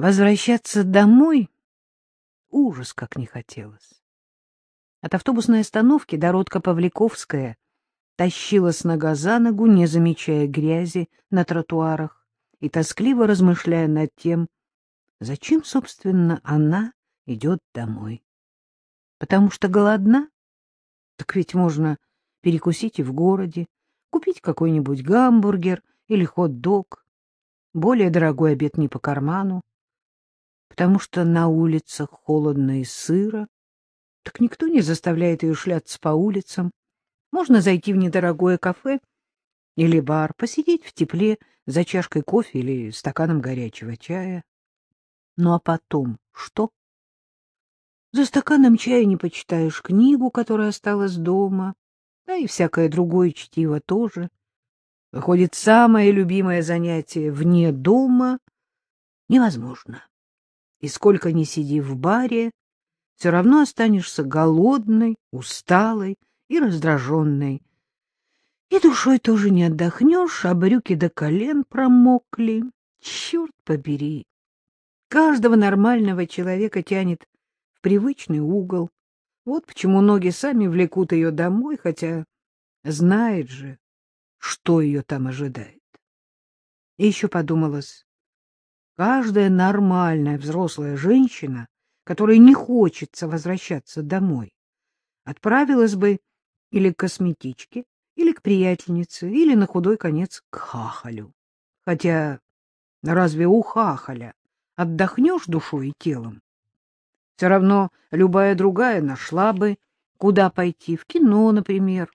Возвращаться домой ужас как не хотелось. От автобусной остановки Доротка Павликовская тащила с нога за ногу, не замечая грязи на тротуарах и тоскливо размышляя над тем, зачем, собственно, она идет домой. Потому что голодна? Так ведь можно перекусить и в городе, купить какой-нибудь гамбургер или хот-дог. Более дорогой обед не по карману. Потому что на улицах холодно и сыро, так никто не заставляет ее шляться по улицам. Можно зайти в недорогое кафе или бар, посидеть в тепле за чашкой кофе или стаканом горячего чая. Ну а потом что? За стаканом чая не почитаешь книгу, которая осталась дома, да и всякое другое чтиво тоже. Выходит, самое любимое занятие вне дома невозможно. И сколько ни сиди в баре, все равно останешься голодной, усталой и раздраженной. И душой тоже не отдохнешь, а брюки до колен промокли. Черт побери! Каждого нормального человека тянет в привычный угол. Вот почему ноги сами влекут ее домой, хотя знает же, что ее там ожидает. И еще подумалось, каждая нормальная взрослая женщина, которой не хочется возвращаться домой, отправилась бы или к косметичке, или к приятельнице, или на худой конец к хахалю. Хотя разве у хахаля отдохнешь душой и телом? Все равно любая другая нашла бы, куда пойти, в кино, например.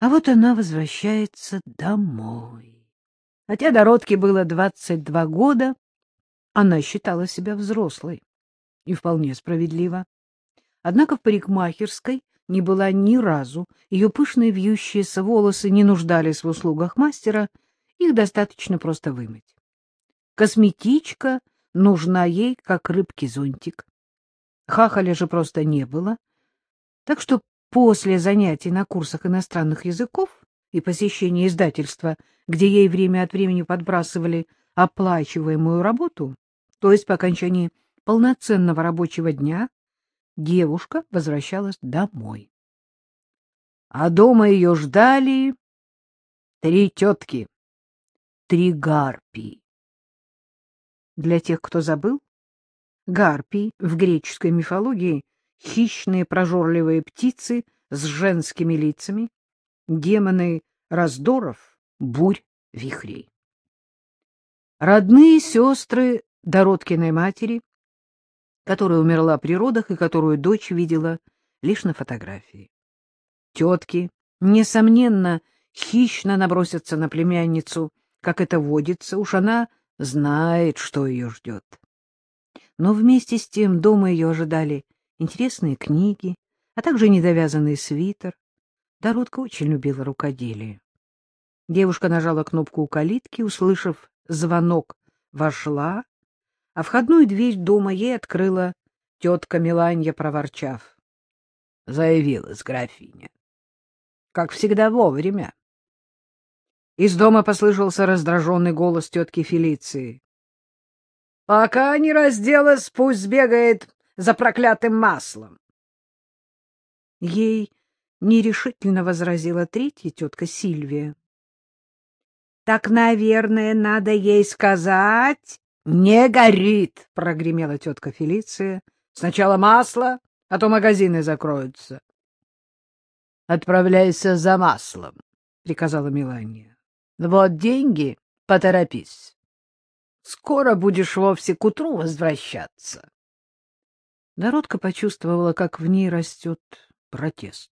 А вот она возвращается домой. Хотя Дородке было двадцать два года, она считала себя взрослой. И вполне справедливо. Однако в парикмахерской не была ни разу, ее пышные вьющиеся волосы не нуждались в услугах мастера, их достаточно просто вымыть. Косметичка нужна ей, как рыбке зонтик. Хахаля же просто не было, так что после занятий на курсах иностранных языков и посещения издательства, где ей время от времени подбрасывали оплачиваемую работу, то есть по окончании полноценного рабочего дня, девушка возвращалась домой. А дома ее ждали три тетки, три гарпии. Для тех, кто забыл, гарпии в греческой мифологии — хищные прожорливые птицы с женскими лицами, демоны раздоров, бурь, вихрей. Родные сестры Дороткиной матери которая умерла при родах и которую дочь видела лишь на фотографии. Тетки, несомненно, хищно набросятся на племянницу, как это водится, уж она знает, что ее ждет. Но вместе с тем дома ее ожидали интересные книги, а также недовязанный свитер. Доротка очень любила рукоделие. Девушка нажала кнопку у калитки, услышав звонок, вошла а входную дверь дома ей открыла тетка Миланья, проворчав. Заявилась графиня. Как всегда вовремя. Из дома послышался раздраженный голос тетки Фелиции. — Пока не разделась, пусть сбегает за проклятым маслом. Ей нерешительно возразила третья тетка Сильвия. — Так, наверное, надо ей сказать, не горит, прогремела тетка Фелиция. Сначала масло, а то магазины закроются. Отправляйся за маслом, приказала Милания. Вот деньги, поторопись. Скоро будешь вовсе к утру возвращаться. Народка почувствовала, как в ней растет протест.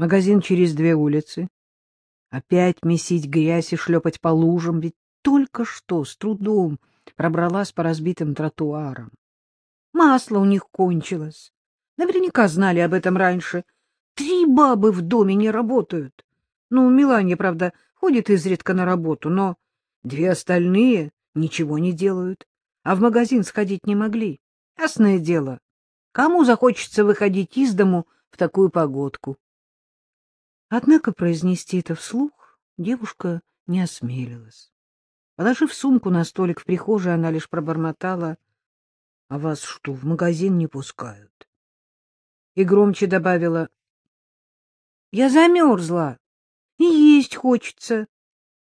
Магазин через две улицы. Опять месить грязь и шлепать по лужам, ведь только что с трудом пробралась по разбитым тротуарам. Масло у них кончилось. Наверняка знали об этом раньше. Три бабы в доме не работают. Ну, Миланья, правда, ходит изредка на работу, но две остальные ничего не делают, а в магазин сходить не могли. Ясное дело, кому захочется выходить из дому в такую погодку? Однако произнести это вслух девушка не осмелилась. Положив сумку на столик в прихожей, она лишь пробормотала. — А вас что, в магазин не пускают? И громче добавила. — Я замерзла. И есть хочется.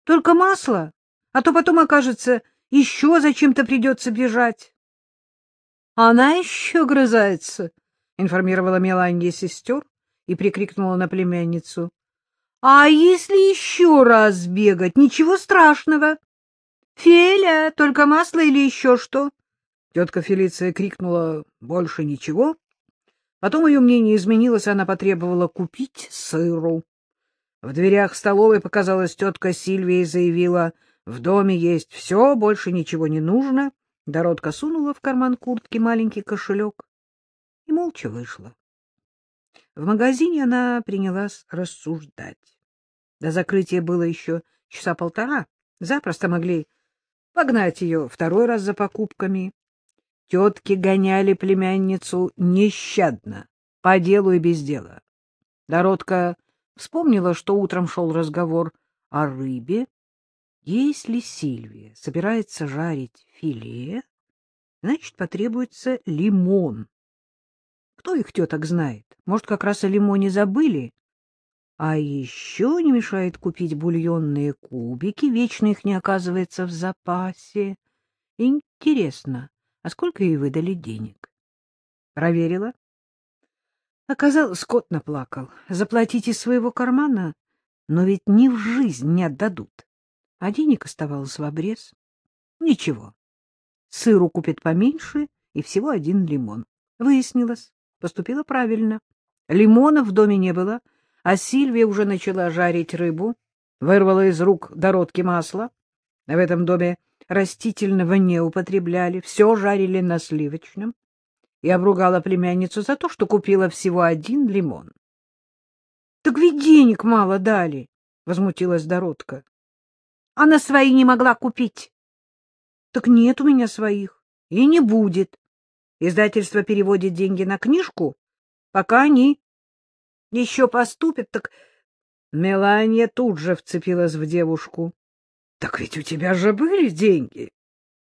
Только масло, а то потом окажется, еще зачем-то придется бежать. — Она еще грызается, — информировала Меланья сестер и прикрикнула на племянницу. — А если еще раз бегать, ничего страшного. Феля, только масло или еще что? Тетка Фелиция крикнула «больше ничего». Потом ее мнение изменилось, она потребовала купить сыру. В дверях столовой показалась тетка Сильвия и заявила «в доме есть все, больше ничего не нужно». Доротка сунула в карман куртки маленький кошелек и молча вышла. В магазине она принялась рассуждать. До закрытия было еще часа полтора. Запросто могли погнать ее второй раз за покупками. Тетки гоняли племянницу нещадно, по делу и без дела. Доротка вспомнила, что утром шел разговор о рыбе. Если Сильвия собирается жарить филе, значит, потребуется лимон. Кто их теток знает? Может, как раз о лимоне забыли? А еще не мешает купить бульонные кубики, вечно их не оказывается в запасе. Интересно, а сколько ей выдали денег? Проверила. Оказалось, кот наплакал. Заплатить из своего кармана, но ведь ни в жизнь не отдадут. А денег оставалось в обрез. Ничего. Сыру купит поменьше и всего один лимон. Выяснилось, поступила правильно. Лимонов в доме не было — а Сильвия уже начала жарить рыбу, вырвала из рук дородки масла. В этом доме растительного не употребляли, все жарили на сливочном, и обругала племянницу за то, что купила всего один лимон. — Так ведь денег мало дали, — возмутилась Дородка. — Она свои не могла купить. — Так нет у меня своих, и не будет. Издательство переводит деньги на книжку, пока они еще поступит, так... Мелания тут же вцепилась в девушку. — Так ведь у тебя же были деньги.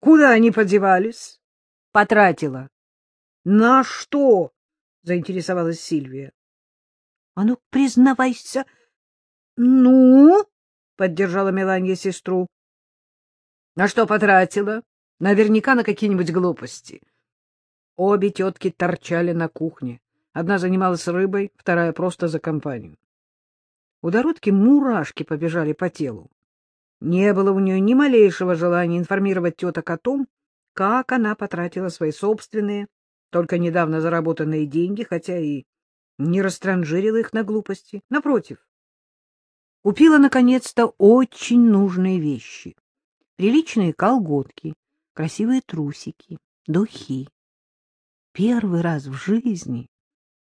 Куда они подевались? — Потратила. — На что? — заинтересовалась Сильвия. — А ну, признавайся. — Ну? — поддержала Мелания сестру. — На что потратила? Наверняка на какие-нибудь глупости. Обе тетки торчали на кухне. Одна занималась рыбой, вторая просто за компанию. У Дородки мурашки побежали по телу. Не было у нее ни малейшего желания информировать теток о том, как она потратила свои собственные, только недавно заработанные деньги, хотя и не растранжирила их на глупости. Напротив, купила, наконец-то, очень нужные вещи. Приличные колготки, красивые трусики, духи. Первый раз в жизни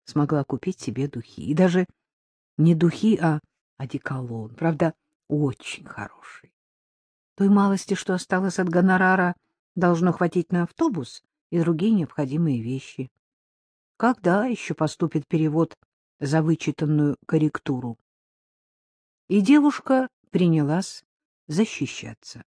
смогла купить себе духи. И даже не духи, а одеколон. Правда, очень хороший. Той малости, что осталось от гонорара, должно хватить на автобус и другие необходимые вещи. Когда еще поступит перевод за вычитанную корректуру? И девушка принялась защищаться.